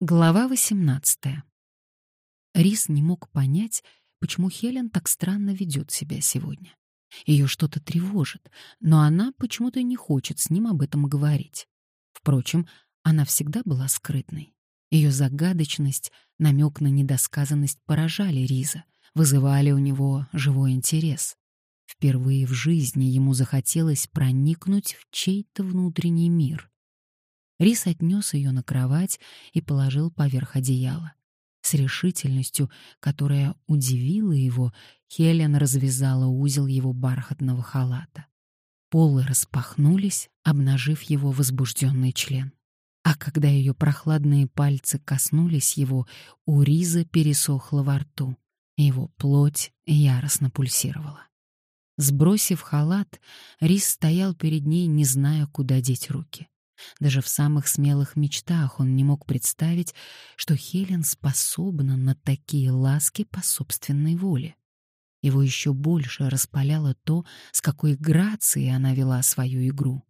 Глава 18. Рис не мог понять, почему Хелен так странно ведет себя сегодня. Ее что-то тревожит, но она почему-то не хочет с ним об этом говорить. Впрочем, она всегда была скрытной. Ее загадочность, намек на недосказанность поражали Риза, вызывали у него живой интерес. Впервые в жизни ему захотелось проникнуть в чей-то внутренний мир — Рис отнес ее на кровать и положил поверх одеяла. С решительностью, которая удивила его, Хелен развязала узел его бархатного халата. Полы распахнулись, обнажив его возбужденный член. А когда ее прохладные пальцы коснулись его, у Риза пересохло во рту, его плоть яростно пульсировала. Сбросив халат, Риз стоял перед ней, не зная, куда деть руки. Даже в самых смелых мечтах он не мог представить, что Хелен способна на такие ласки по собственной воле. Его еще больше распаляло то, с какой грацией она вела свою игру.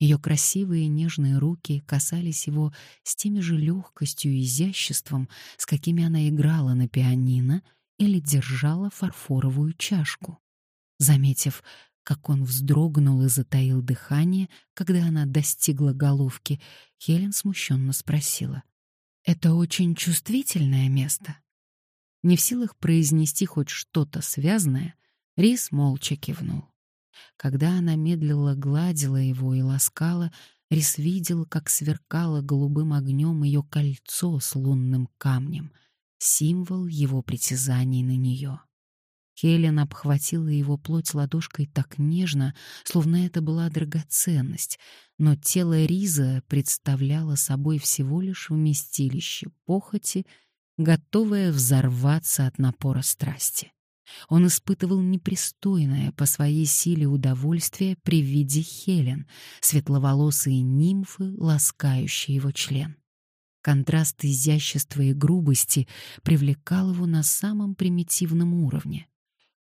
Ее красивые нежные руки касались его с теми же легкостью и изяществом, с какими она играла на пианино или держала фарфоровую чашку. Заметив, как он вздрогнул и затаил дыхание, когда она достигла головки, Хелен смущенно спросила. «Это очень чувствительное место?» Не в силах произнести хоть что-то связанное, Рис молча кивнул. Когда она медленно гладила его и ласкала, Рис видел, как сверкало голубым огнем ее кольцо с лунным камнем, символ его притязаний на нее. Хелен обхватила его плоть ладошкой так нежно, словно это была драгоценность, но тело Риза представляло собой всего лишь вместилище похоти, готовое взорваться от напора страсти. Он испытывал непристойное по своей силе удовольствие при виде Хелен, светловолосые нимфы, ласкающие его член. Контраст изящества и грубости привлекал его на самом примитивном уровне.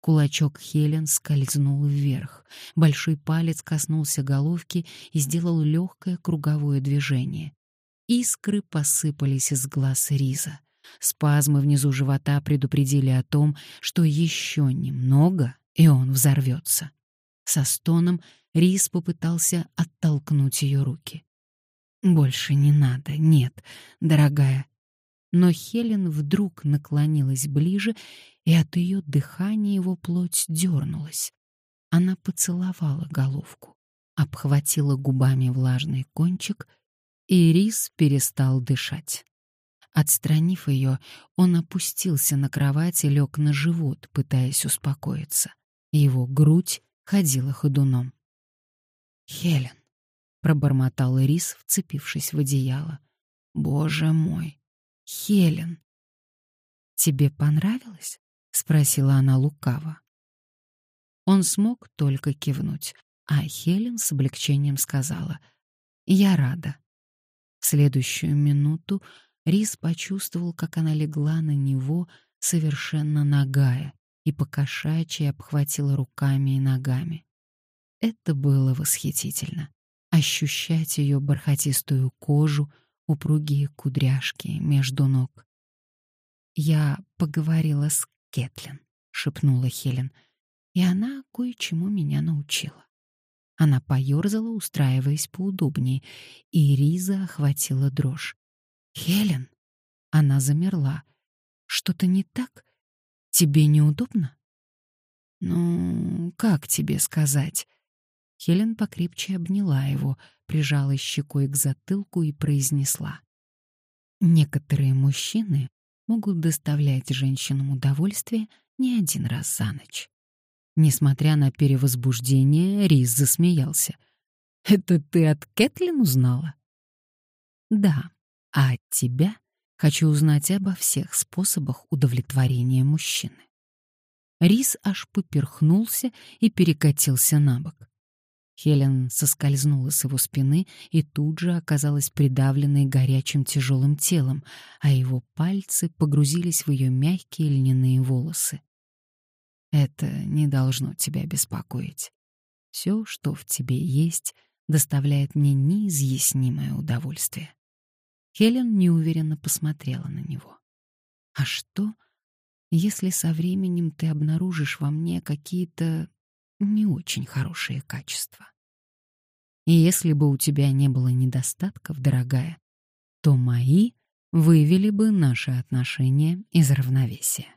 Кулачок Хелен скользнул вверх. Большой палец коснулся головки и сделал легкое круговое движение. Искры посыпались из глаз Риза. Спазмы внизу живота предупредили о том, что еще немного, и он взорвется. Со стоном Риз попытался оттолкнуть ее руки. «Больше не надо, нет, дорогая, но Хелен вдруг наклонилась ближе, и от ее дыхания его плоть дернулась. Она поцеловала головку, обхватила губами влажный кончик, и Рис перестал дышать. Отстранив ее, он опустился на кровать и лег на живот, пытаясь успокоиться. Его грудь ходила ходуном. «Хелен», — пробормотал Рис, вцепившись в одеяло. «Боже мой, Хелен. Тебе понравилось? спросила она лукаво. Он смог только кивнуть, а Хелен с облегчением сказала: "Я рада". В следующую минуту Рис почувствовал, как она легла на него совершенно нагая и покошачьи обхватила руками и ногами. Это было восхитительно ощущать ее бархатистую кожу, упругие кудряшки между ног. «Я поговорила с Кэтлин», — шепнула Хелен, — «и она кое-чему меня научила». Она поёрзала, устраиваясь поудобнее, и Риза охватила дрожь. «Хелен!» Она замерла. «Что-то не так? Тебе неудобно?» «Ну, как тебе сказать?» Хелен покрепче обняла его, прижала щекой к затылку и произнесла. «Некоторые мужчины могут доставлять женщинам удовольствие не один раз за ночь». Несмотря на перевозбуждение, Рис засмеялся. «Это ты от Кэтлин узнала?» «Да, а от тебя хочу узнать обо всех способах удовлетворения мужчины». Рис аж поперхнулся и перекатился на бок. Хелен соскользнула с его спины и тут же оказалась придавленной горячим тяжелым телом, а его пальцы погрузились в ее мягкие льняные волосы. «Это не должно тебя беспокоить. Все, что в тебе есть, доставляет мне неизъяснимое удовольствие». Хелен неуверенно посмотрела на него. «А что, если со временем ты обнаружишь во мне какие-то не очень хорошие качества? И если бы у тебя не было недостатков, дорогая, то мои вывели бы наши отношения из равновесия.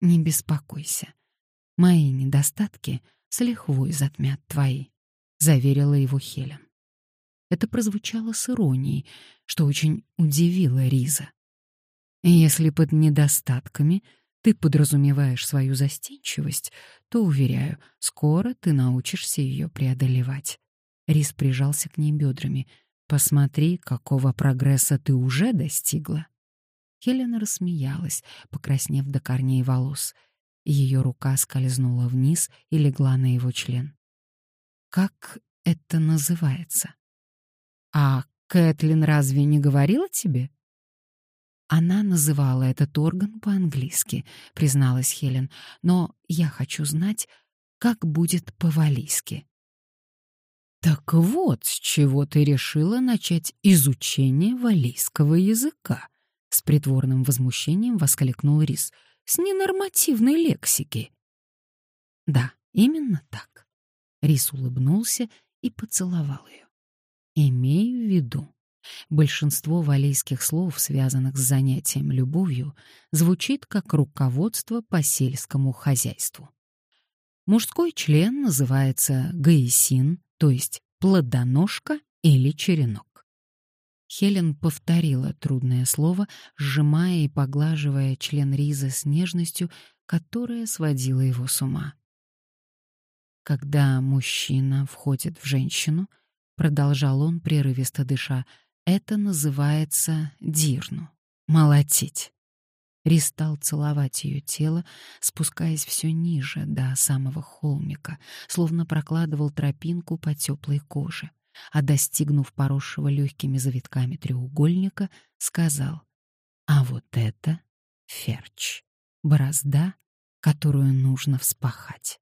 Не беспокойся, мои недостатки с лихвой затмят твои», — заверила его Хелен. Это прозвучало с иронией, что очень удивило Риза. Если под недостатками ты подразумеваешь свою застенчивость, то, уверяю, скоро ты научишься ее преодолевать. Рис прижался к ней бедрами. Посмотри, какого прогресса ты уже достигла. Хелена рассмеялась, покраснев до корней волос. Ее рука скользнула вниз и легла на его член. Как это называется? А Кэтлин разве не говорила тебе? Она называла этот орган по-английски, призналась Хелен, но я хочу знать, как будет по-валийски. Так вот, с чего ты решила начать изучение валийского языка? С притворным возмущением воскликнул Рис. С ненормативной лексики. Да, именно так. Рис улыбнулся и поцеловал ее. Имею в виду, большинство валийских слов, связанных с занятием любовью, звучит как руководство по сельскому хозяйству. Мужской член называется гаисин, то есть плодоножка или черенок. Хелен повторила трудное слово, сжимая и поглаживая член Риза с нежностью, которая сводила его с ума. Когда мужчина входит в женщину — продолжал он, прерывисто дыша, это называется дирну. Молотить. Рис стал целовать ее тело, спускаясь все ниже, до самого холмика, словно прокладывал тропинку по теплой коже, а, достигнув поросшего легкими завитками треугольника, сказал, «А вот это ферч, борозда, которую нужно вспахать».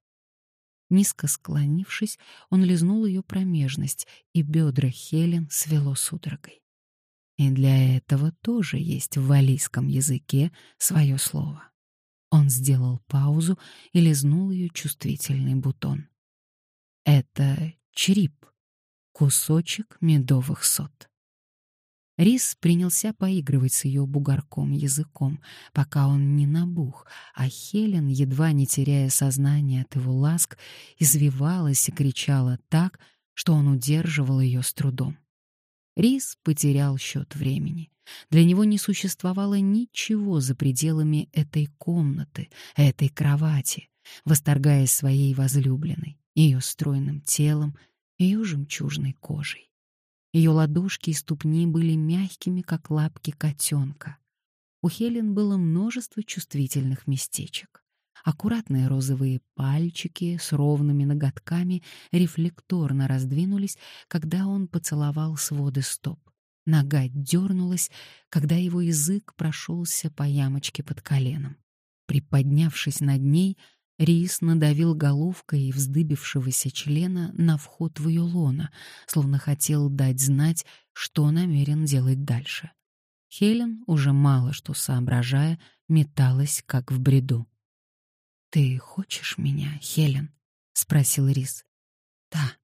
Низко склонившись, он лизнул ее промежность, и бедра Хелен свело судорогой. И для этого тоже есть в валийском языке свое слово. Он сделал паузу и лизнул ее чувствительный бутон. Это чрип, кусочек медовых сот. Рис принялся поигрывать с ее бугорком языком, пока он не набух, а Хелен, едва не теряя сознание от его ласк, извивалась и кричала так, что он удерживал ее с трудом. Рис потерял счет времени. Для него не существовало ничего за пределами этой комнаты, этой кровати, восторгаясь своей возлюбленной, ее стройным телом, ее жемчужной кожей. Ее ладошки и ступни были мягкими, как лапки котенка. У Хелен было множество чувствительных местечек. Аккуратные розовые пальчики с ровными ноготками рефлекторно раздвинулись, когда он поцеловал своды стоп. Нога дернулась, когда его язык прошелся по ямочке под коленом. Приподнявшись над ней, Рис надавил головкой вздыбившегося члена на вход в ее лоно, словно хотел дать знать, что намерен делать дальше. Хелен, уже мало что соображая, металась, как в бреду. «Ты хочешь меня, Хелен?» — спросил Рис. «Да,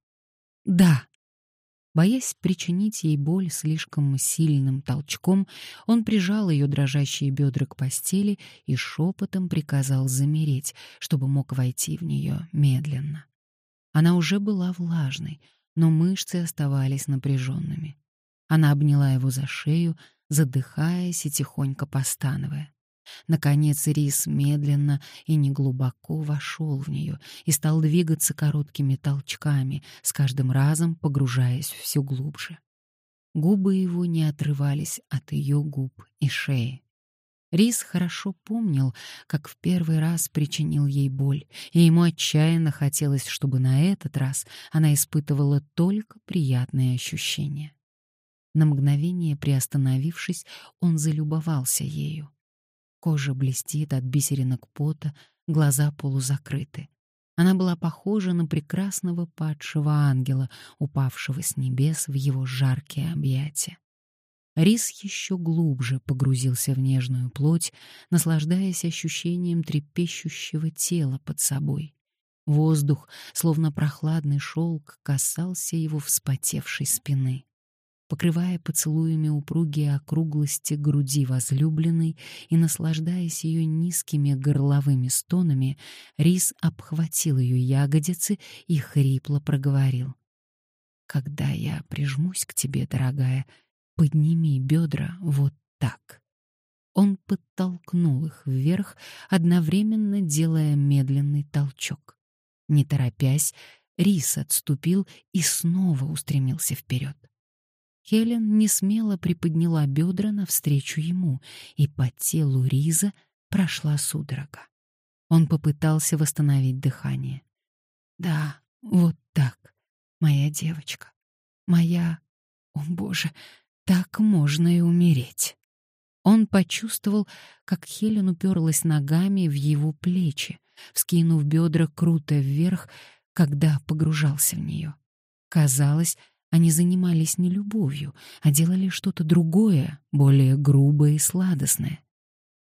да», Боясь причинить ей боль слишком сильным толчком, он прижал ее дрожащие бедра к постели и шепотом приказал замереть, чтобы мог войти в нее медленно. Она уже была влажной, но мышцы оставались напряженными. Она обняла его за шею, задыхаясь и тихонько постановая. Наконец Рис медленно и неглубоко вошел в нее и стал двигаться короткими толчками, с каждым разом погружаясь все глубже. Губы его не отрывались от ее губ и шеи. Рис хорошо помнил, как в первый раз причинил ей боль, и ему отчаянно хотелось, чтобы на этот раз она испытывала только приятные ощущения. На мгновение приостановившись, он залюбовался ею. Кожа блестит от бисеринок пота, глаза полузакрыты. Она была похожа на прекрасного падшего ангела, упавшего с небес в его жаркие объятия. Рис еще глубже погрузился в нежную плоть, наслаждаясь ощущением трепещущего тела под собой. Воздух, словно прохладный шелк, касался его вспотевшей спины. Покрывая поцелуями упругие округлости груди возлюбленной и наслаждаясь ее низкими горловыми стонами, Рис обхватил ее ягодицы и хрипло проговорил. «Когда я прижмусь к тебе, дорогая, подними бедра вот так». Он подтолкнул их вверх, одновременно делая медленный толчок. Не торопясь, Рис отступил и снова устремился вперед. Хелен не смело приподняла бедра навстречу ему, и по телу Риза прошла судорога. Он попытался восстановить дыхание. «Да, вот так, моя девочка, моя... О, Боже, так можно и умереть!» Он почувствовал, как Хелен уперлась ногами в его плечи, вскинув бедра круто вверх, когда погружался в нее. Казалось, они занимались не любовью, а делали что-то другое, более грубое и сладостное.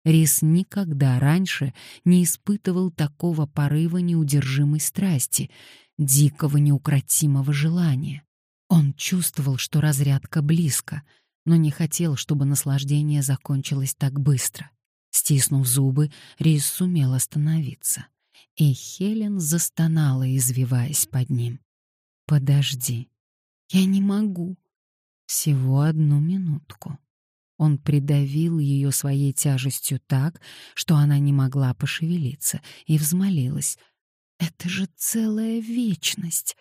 Рис никогда раньше не испытывал такого порыва неудержимой страсти, дикого неукротимого желания. Он чувствовал, что разрядка близко, но не хотел, чтобы наслаждение закончилось так быстро. Стиснув зубы, Рис сумел остановиться. И Хелен застонала, извиваясь под ним. «Подожди», я не могу. Всего одну минутку. Он придавил ее своей тяжестью так, что она не могла пошевелиться, и взмолилась. «Это же целая вечность!»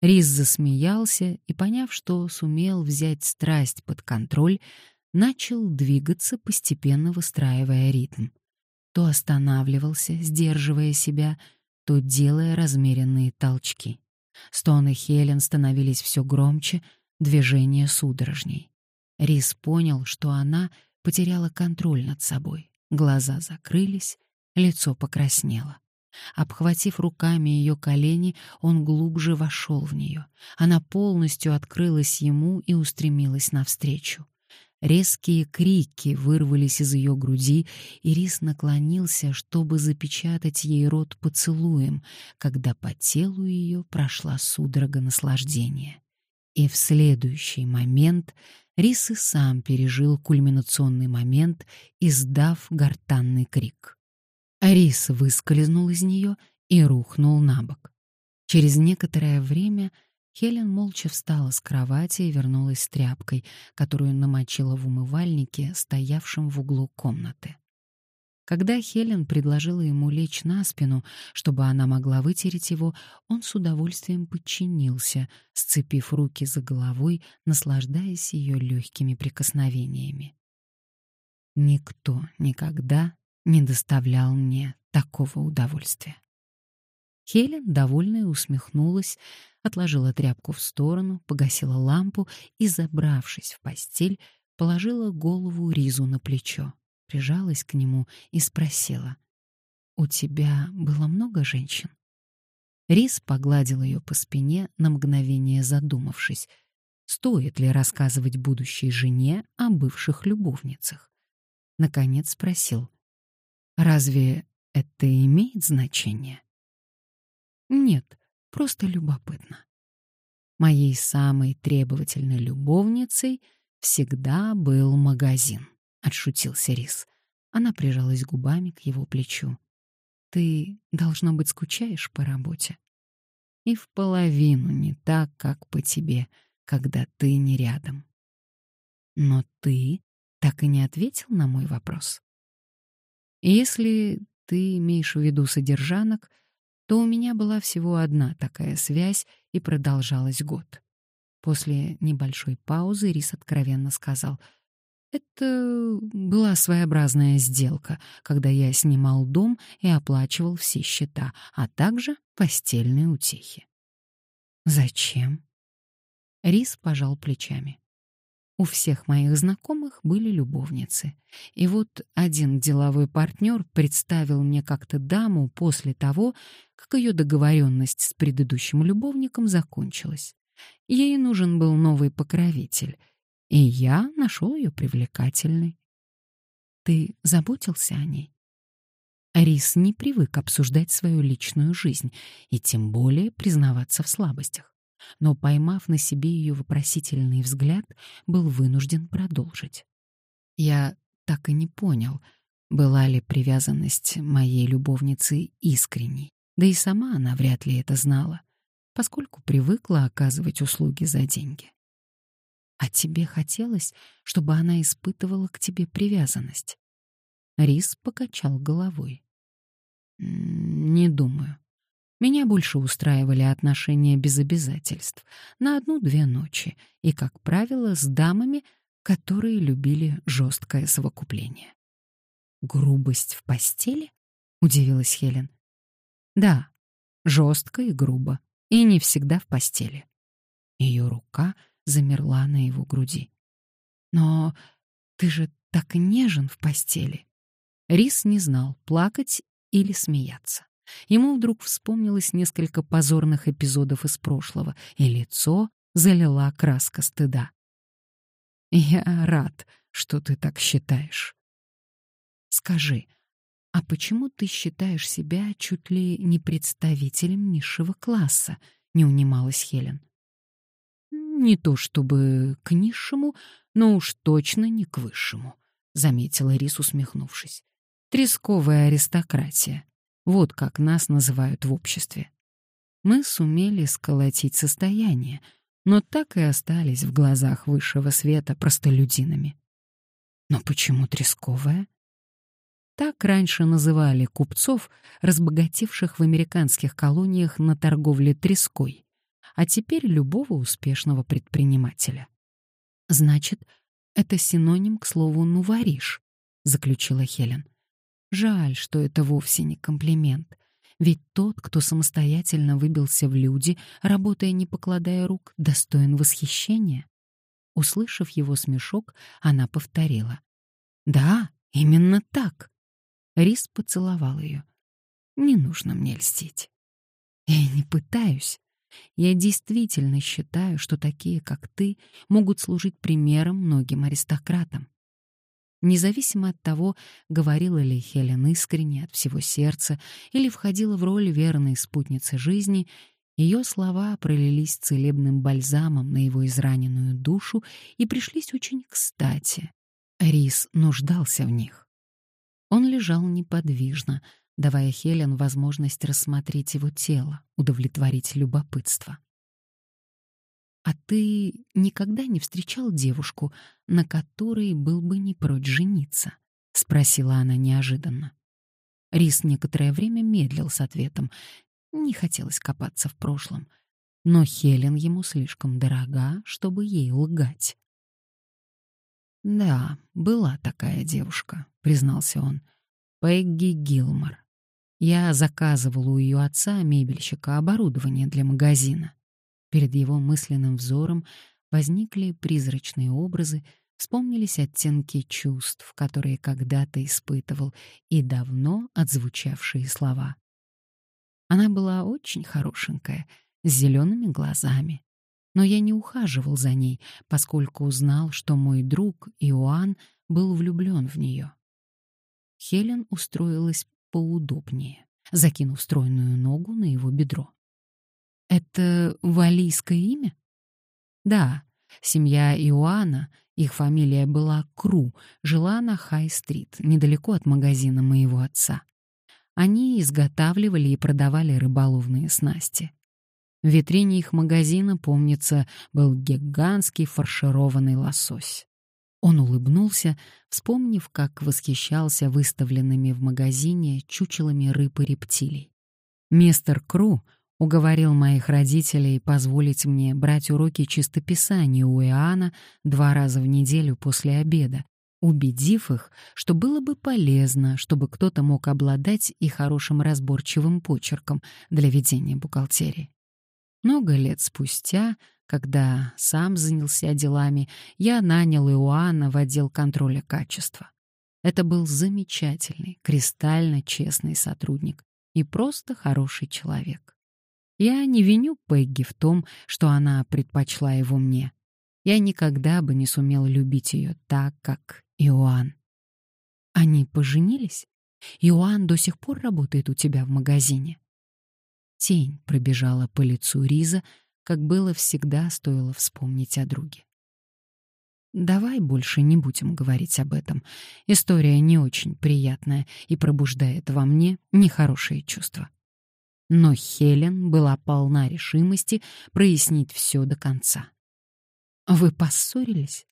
Рис засмеялся и, поняв, что сумел взять страсть под контроль, начал двигаться, постепенно выстраивая ритм. То останавливался, сдерживая себя, то делая размеренные толчки. Стоны Хелен становились все громче, движения судорожней. Рис понял, что она потеряла контроль над собой. Глаза закрылись, лицо покраснело. Обхватив руками ее колени, он глубже вошел в нее. Она полностью открылась ему и устремилась навстречу. Резкие крики вырвались из ее груди, и Рис наклонился, чтобы запечатать ей рот поцелуем, когда по телу ее прошла судорога наслаждения. И в следующий момент Рис и сам пережил кульминационный момент, издав гортанный крик. Рис выскользнул из нее и рухнул на бок. Через некоторое время Хелен молча встала с кровати и вернулась с тряпкой, которую намочила в умывальнике, стоявшем в углу комнаты. Когда Хелен предложила ему лечь на спину, чтобы она могла вытереть его, он с удовольствием подчинился, сцепив руки за головой, наслаждаясь ее легкими прикосновениями. Никто никогда не доставлял мне такого удовольствия. Хелен, довольная, усмехнулась, отложила тряпку в сторону, погасила лампу и, забравшись в постель, положила голову Ризу на плечо, прижалась к нему и спросила, «У тебя было много женщин?» Риз погладил ее по спине, на мгновение задумавшись, стоит ли рассказывать будущей жене о бывших любовницах. Наконец спросил, «Разве это имеет значение?» «Нет», Просто любопытно. Моей самой требовательной любовницей всегда был магазин, отшутился Рис. Она прижалась губами к его плечу. Ты, должно быть, скучаешь по работе. И в половину не так, как по тебе, когда ты не рядом. Но ты так и не ответил на мой вопрос. Если ты имеешь в виду содержанок — то у меня была всего одна такая связь и продолжалась год. После небольшой паузы Рис откровенно сказал, «Это была своеобразная сделка, когда я снимал дом и оплачивал все счета, а также постельные утехи». «Зачем?» Рис пожал плечами. У всех моих знакомых были любовницы. И вот один деловой партнер представил мне как-то даму после того, как ее договоренность с предыдущим любовником закончилась. Ей нужен был новый покровитель. и я нашел ее привлекательной. Ты заботился о ней? Рис не привык обсуждать свою личную жизнь и тем более признаваться в слабостях. Но, поймав на себе ее вопросительный взгляд, был вынужден продолжить. Я так и не понял, была ли привязанность моей любовницы искренней, да и сама она вряд ли это знала, поскольку привыкла оказывать услуги за деньги. А тебе хотелось, чтобы она испытывала к тебе привязанность? Рис покачал головой. Не думаю. Меня больше устраивали отношения без обязательств, на одну-две ночи, и, как правило, с дамами, которые любили жесткое совокупление. «Грубость в постели?» — удивилась Хелен. «Да, жестко и грубо, и не всегда в постели». Ее рука замерла на его груди. «Но ты же так нежен в постели». Рис не знал, плакать или смеяться. Ему вдруг вспомнилось несколько позорных эпизодов из прошлого, и лицо залила краска стыда. «Я рад, что ты так считаешь». «Скажи, а почему ты считаешь себя чуть ли не представителем низшего класса?» — не унималась Хелен. «Не то чтобы к низшему, но уж точно не к высшему», — заметила Рис, усмехнувшись. «Тресковая аристократия. Вот как нас называют в обществе. Мы сумели сколотить состояние, но так и остались в глазах высшего света простолюдинами. Но почему тресковая? Так раньше называли купцов, разбогатевших в американских колониях на торговле треской а теперь любого успешного предпринимателя. Значит, это синоним к слову «нувариш», — заключила Хелен. Жаль, что это вовсе не комплимент. Ведь тот, кто самостоятельно выбился в люди, работая не покладая рук, достоин восхищения. Услышав его смешок, она повторила. «Да, именно так». Рис поцеловал ее. «Не нужно мне льстить». «Я не пытаюсь. Я действительно считаю, что такие, как ты, могут служить примером многим аристократам. Независимо от того, говорила ли Хелен искренне от всего сердца или входила в роль верной спутницы жизни, ее слова пролились целебным бальзамом на его израненную душу и пришлись очень кстати. Рис нуждался в них. Он лежал неподвижно, давая Хелен возможность рассмотреть его тело, удовлетворить любопытство. «А ты никогда не встречал девушку, на которой был бы не прочь жениться?» — спросила она неожиданно. Рис некоторое время медлил с ответом. Не хотелось копаться в прошлом. Но Хелен ему слишком дорога, чтобы ей лгать. «Да, была такая девушка», — признался он. «Пегги Гилмор. Я заказывал у ее отца, мебельщика, оборудование для магазина. Перед его мысленным взором возникли призрачные образы, вспомнились оттенки чувств, которые когда-то испытывал, и давно отзвучавшие слова. Она была очень хорошенькая, с зелеными глазами. Но я не ухаживал за ней, поскольку узнал, что мой друг Иоанн был влюблен в нее. Хелен устроилась поудобнее, закинув стройную ногу на его бедро. «Это валийское имя?» «Да, семья Иоанна, их фамилия была Кру, жила на Хай-стрит, недалеко от магазина моего отца. Они изготавливали и продавали рыболовные снасти. В витрине их магазина, помнится, был гигантский фаршированный лосось. Он улыбнулся, вспомнив, как восхищался выставленными в магазине чучелами рыб и рептилий. Мистер Кру уговорил моих родителей позволить мне брать уроки чистописания у Иоанна два раза в неделю после обеда, убедив их, что было бы полезно, чтобы кто-то мог обладать и хорошим разборчивым почерком для ведения бухгалтерии. Много лет спустя когда сам занялся делами, я нанял Иоанна в отдел контроля качества. Это был замечательный, кристально честный сотрудник и просто хороший человек. Я не виню Пегги в том, что она предпочла его мне. Я никогда бы не сумел любить ее так, как Иоанн. Они поженились? Иоанн до сих пор работает у тебя в магазине? Тень пробежала по лицу Риза, как было всегда, стоило вспомнить о друге. Давай больше не будем говорить об этом. История не очень приятная и пробуждает во мне нехорошие чувства. Но Хелен была полна решимости прояснить все до конца. Вы поссорились?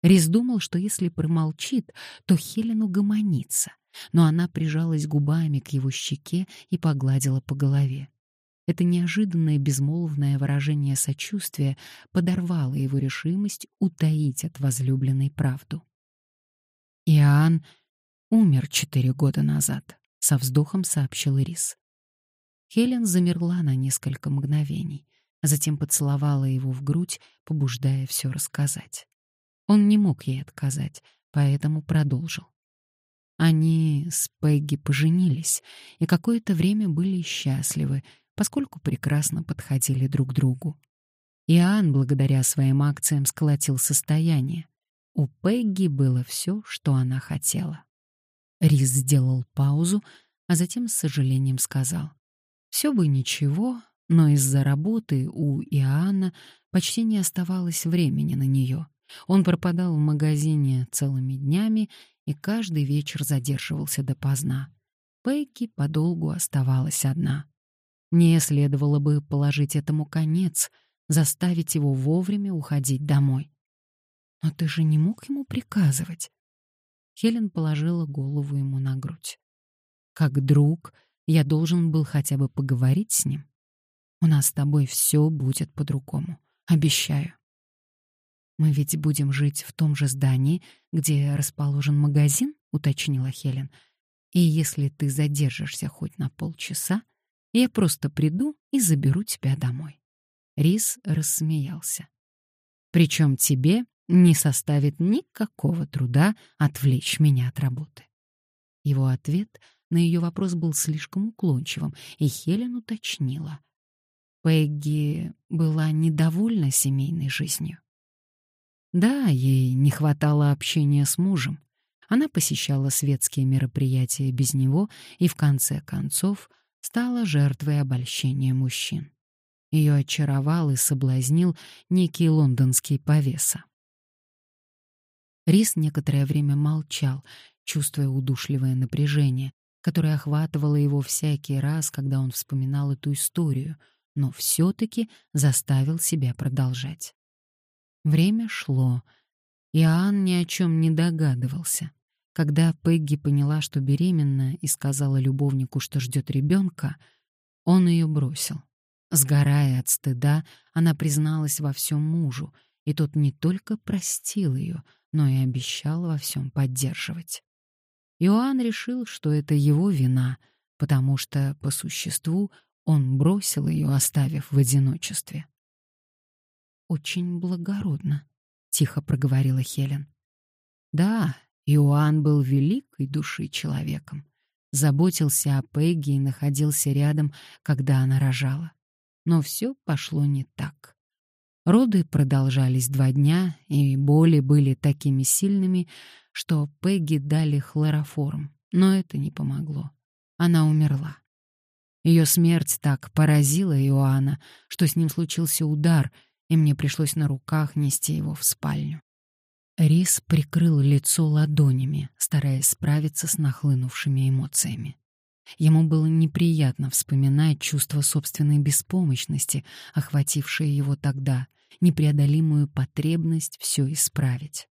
Рис думал, что если промолчит, то Хелен угомонится, но она прижалась губами к его щеке и погладила по голове. Это неожиданное безмолвное выражение сочувствия подорвало его решимость утаить от возлюбленной правду. Иоанн умер четыре года назад, со вздохом сообщил Рис. Хелен замерла на несколько мгновений, а затем поцеловала его в грудь, побуждая все рассказать. Он не мог ей отказать, поэтому продолжил. Они с Пегги поженились и какое-то время были счастливы, поскольку прекрасно подходили друг другу. Иоанн, благодаря своим акциям, сколотил состояние. У Пегги было все, что она хотела. Рис сделал паузу, а затем с сожалением сказал. «Все бы ничего, но из-за работы у Иоанна почти не оставалось времени на нее. Он пропадал в магазине целыми днями и каждый вечер задерживался допоздна. Пегги подолгу оставалась одна. Мне следовало бы положить этому конец, заставить его вовремя уходить домой. Но ты же не мог ему приказывать. Хелен положила голову ему на грудь. Как друг, я должен был хотя бы поговорить с ним. У нас с тобой все будет по-другому, обещаю. Мы ведь будем жить в том же здании, где расположен магазин, уточнила Хелен. И если ты задержишься хоть на полчаса, я просто приду и заберу тебя домой. Рис рассмеялся. Причем тебе не составит никакого труда отвлечь меня от работы. Его ответ на ее вопрос был слишком уклончивым, и Хелен уточнила. Пегги была недовольна семейной жизнью. Да, ей не хватало общения с мужем. Она посещала светские мероприятия без него и, в конце концов, — стала жертвой обольщения мужчин. Ее очаровал и соблазнил некий лондонский повеса. Рис некоторое время молчал, чувствуя удушливое напряжение, которое охватывало его всякий раз, когда он вспоминал эту историю, но все-таки заставил себя продолжать. Время шло. Иоанн ни о чем не догадывался. Когда Пегги поняла, что беременна, и сказала любовнику, что ждет ребенка, он ее бросил. Сгорая от стыда, она призналась во всем мужу, и тот не только простил ее, но и обещал во всем поддерживать. Иоанн решил, что это его вина, потому что, по существу, он бросил ее, оставив в одиночестве. «Очень благородно», — тихо проговорила Хелен. «Да, Иоанн был великой души человеком, заботился о Пегги и находился рядом, когда она рожала. Но все пошло не так. Роды продолжались два дня, и боли были такими сильными, что Пегги дали хлороформ, но это не помогло. Она умерла. Ее смерть так поразила Иоанна, что с ним случился удар, и мне пришлось на руках нести его в спальню. Рис прикрыл лицо ладонями, стараясь справиться с нахлынувшими эмоциями. Ему было неприятно вспоминать чувство собственной беспомощности, охватившее его тогда, непреодолимую потребность все исправить.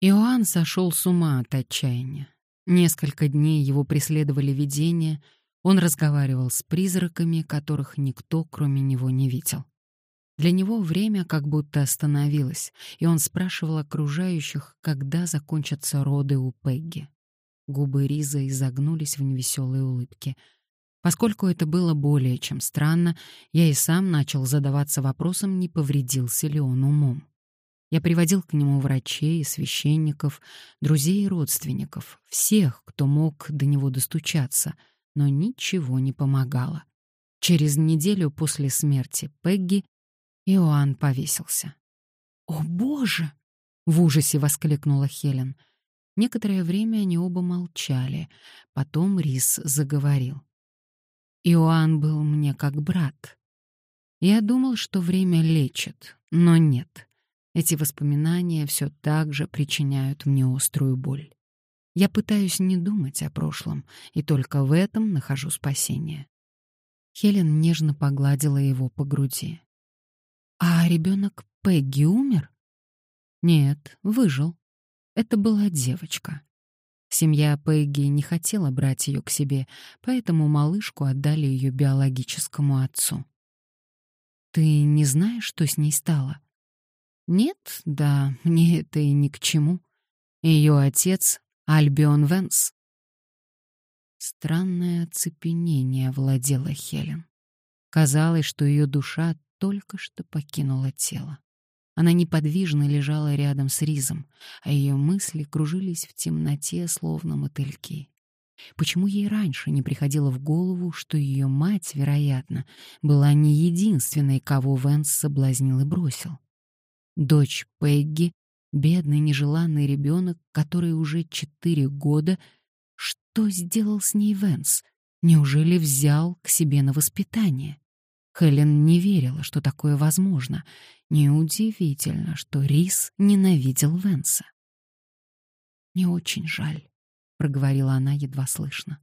Иоанн сошел с ума от отчаяния. Несколько дней его преследовали видения, он разговаривал с призраками, которых никто, кроме него, не видел. Для него время как будто остановилось, и он спрашивал окружающих, когда закончатся роды у Пегги. Губы Риза изогнулись в невеселой улыбке. Поскольку это было более чем странно, я и сам начал задаваться вопросом, не повредился ли он умом. Я приводил к нему врачей, священников, друзей и родственников, всех, кто мог до него достучаться, но ничего не помогало. Через неделю после смерти Пегги Иоанн повесился. «О, Боже!» — в ужасе воскликнула Хелен. Некоторое время они оба молчали. Потом Рис заговорил. «Иоанн был мне как брат. Я думал, что время лечит, но нет. Эти воспоминания все так же причиняют мне острую боль. Я пытаюсь не думать о прошлом, и только в этом нахожу спасение. Хелен нежно погладила его по груди. А ребенок Пегги умер? Нет, выжил. Это была девочка. Семья Пегги не хотела брать ее к себе, поэтому малышку отдали ее биологическому отцу. Ты не знаешь, что с ней стало? Нет, да, мне это и ни к чему. Ее отец — Альбион Венс. Странное оцепенение владело Хелен. Казалось, что ее душа только что покинула тело. Она неподвижно лежала рядом с Ризом, а ее мысли кружились в темноте, словно мотыльки. Почему ей раньше не приходило в голову, что ее мать, вероятно, была не единственной, кого Венс соблазнил и бросил? Дочь Пегги, бедный нежеланный ребенок, который уже четыре года... Что сделал с ней Венс? Неужели взял к себе на воспитание? Хелен не верила, что такое возможно. Неудивительно, что Рис ненавидел Венса. «Не очень жаль», — проговорила она едва слышно.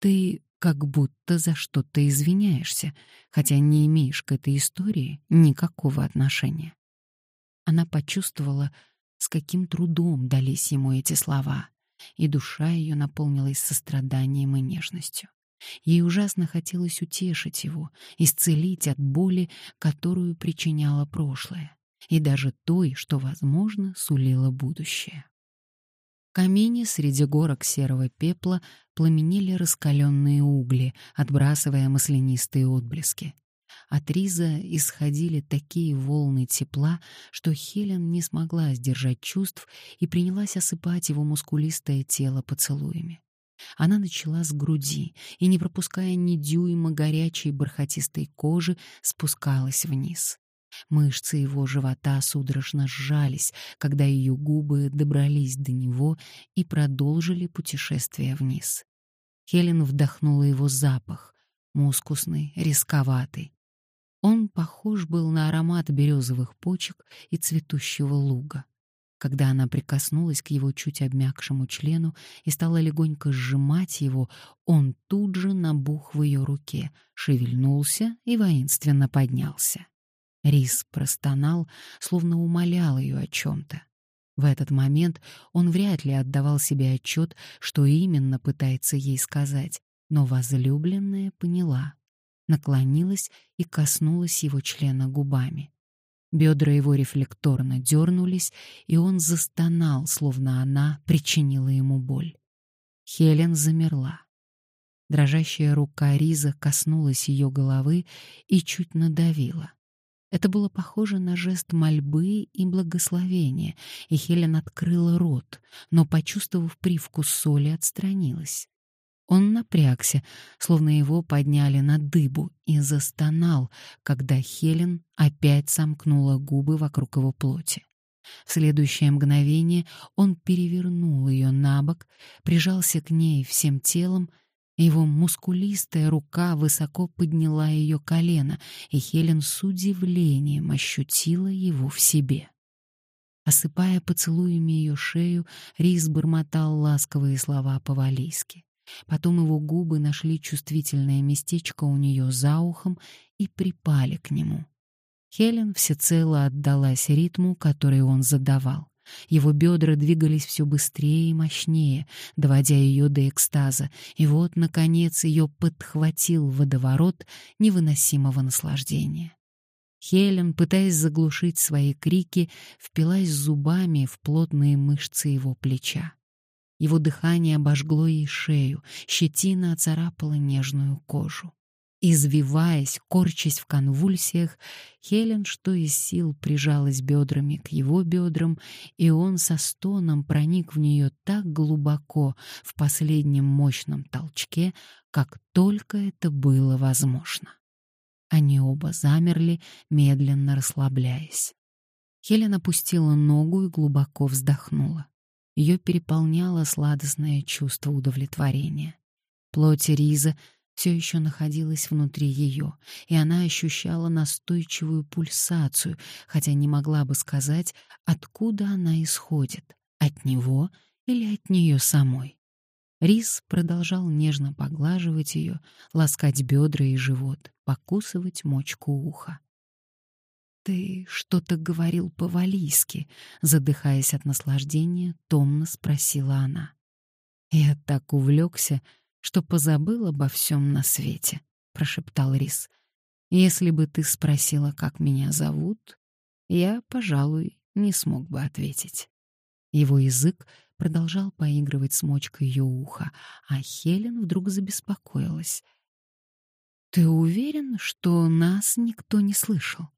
«Ты как будто за что-то извиняешься, хотя не имеешь к этой истории никакого отношения». Она почувствовала, с каким трудом дались ему эти слова, и душа ее наполнилась состраданием и нежностью. Ей ужасно хотелось утешить его, исцелить от боли, которую причиняло прошлое, и даже той, что, возможно, сулило будущее. В камине среди горок серого пепла пламенели раскаленные угли, отбрасывая маслянистые отблески. От Риза исходили такие волны тепла, что Хелен не смогла сдержать чувств и принялась осыпать его мускулистое тело поцелуями. Она начала с груди и, не пропуская ни дюйма горячей бархатистой кожи, спускалась вниз. Мышцы его живота судорожно сжались, когда ее губы добрались до него и продолжили путешествие вниз. Хелен вдохнула его запах, мускусный, рисковатый. Он похож был на аромат березовых почек и цветущего луга. Когда она прикоснулась к его чуть обмякшему члену и стала легонько сжимать его, он тут же набух в ее руке, шевельнулся и воинственно поднялся. Рис простонал, словно умолял ее о чем-то. В этот момент он вряд ли отдавал себе отчет, что именно пытается ей сказать, но возлюбленная поняла наклонилась и коснулась его члена губами. Бедра его рефлекторно дернулись, и он застонал, словно она причинила ему боль. Хелен замерла. Дрожащая рука Риза коснулась ее головы и чуть надавила. Это было похоже на жест мольбы и благословения, и Хелен открыла рот, но, почувствовав привкус соли, отстранилась. Он напрягся, словно его подняли на дыбу, и застонал, когда Хелен опять сомкнула губы вокруг его плоти. В следующее мгновение он перевернул ее на бок, прижался к ней всем телом, его мускулистая рука высоко подняла ее колено, и Хелен с удивлением ощутила его в себе. Осыпая поцелуями ее шею, Рис бормотал ласковые слова по-валийски. Потом его губы нашли чувствительное местечко у нее за ухом и припали к нему. Хелен всецело отдалась ритму, который он задавал. Его бедра двигались все быстрее и мощнее, доводя ее до экстаза, и вот, наконец, ее подхватил водоворот невыносимого наслаждения. Хелен, пытаясь заглушить свои крики, впилась зубами в плотные мышцы его плеча. Его дыхание обожгло ей шею, щетина оцарапала нежную кожу. Извиваясь, корчась в конвульсиях, Хелен, что из сил, прижалась бедрами к его бедрам, и он со стоном проник в нее так глубоко в последнем мощном толчке, как только это было возможно. Они оба замерли, медленно расслабляясь. Хелен опустила ногу и глубоко вздохнула. Ее переполняло сладостное чувство удовлетворения. Плоть Риза все еще находилась внутри ее, и она ощущала настойчивую пульсацию, хотя не могла бы сказать, откуда она исходит — от него или от нее самой. Рис продолжал нежно поглаживать ее, ласкать бедра и живот, покусывать мочку уха. «Ты что-то говорил по-валийски», — задыхаясь от наслаждения, томно спросила она. Я так увлекся, что позабыл обо всем на свете», — прошептал Рис. «Если бы ты спросила, как меня зовут, я, пожалуй, не смог бы ответить». Его язык продолжал поигрывать с мочкой ее уха, а Хелен вдруг забеспокоилась. «Ты уверен, что нас никто не слышал?»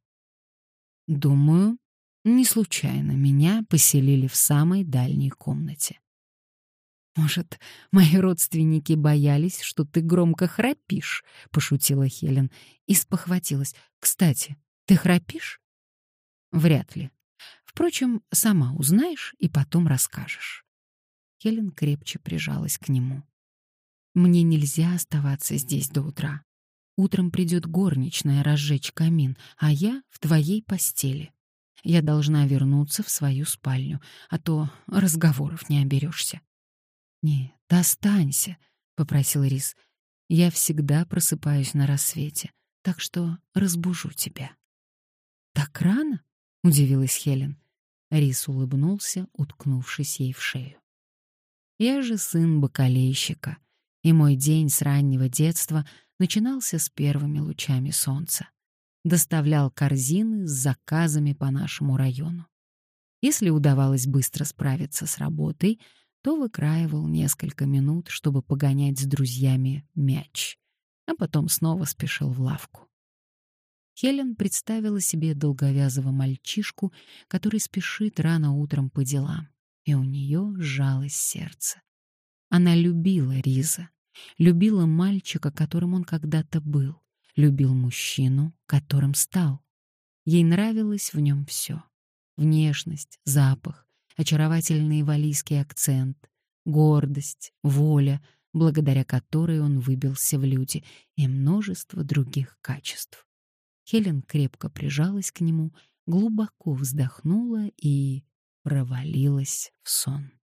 «Думаю, не случайно меня поселили в самой дальней комнате. «Может, мои родственники боялись, что ты громко храпишь?» — пошутила Хелен и спохватилась. «Кстати, ты храпишь?» «Вряд ли. Впрочем, сама узнаешь и потом расскажешь». Хелен крепче прижалась к нему. «Мне нельзя оставаться здесь до утра. Утром придет горничная разжечь камин, а я в твоей постели. Я должна вернуться в свою спальню, а то разговоров не оберешься. «Нет, останься», — попросил Рис. «Я всегда просыпаюсь на рассвете, так что разбужу тебя». «Так рано?» — удивилась Хелен. Рис улыбнулся, уткнувшись ей в шею. «Я же сын бакалейщика, и мой день с раннего детства начинался с первыми лучами солнца. Доставлял корзины с заказами по нашему району. Если удавалось быстро справиться с работой — то выкраивал несколько минут, чтобы погонять с друзьями мяч, а потом снова спешил в лавку. Хелен представила себе долговязого мальчишку, который спешит рано утром по делам, и у нее сжалось сердце. Она любила Риза, любила мальчика, которым он когда-то был, любил мужчину, которым стал. Ей нравилось в нем все — внешность, запах, очаровательный валийский акцент, гордость, воля, благодаря которой он выбился в люди, и множество других качеств. Хелен крепко прижалась к нему, глубоко вздохнула и провалилась в сон.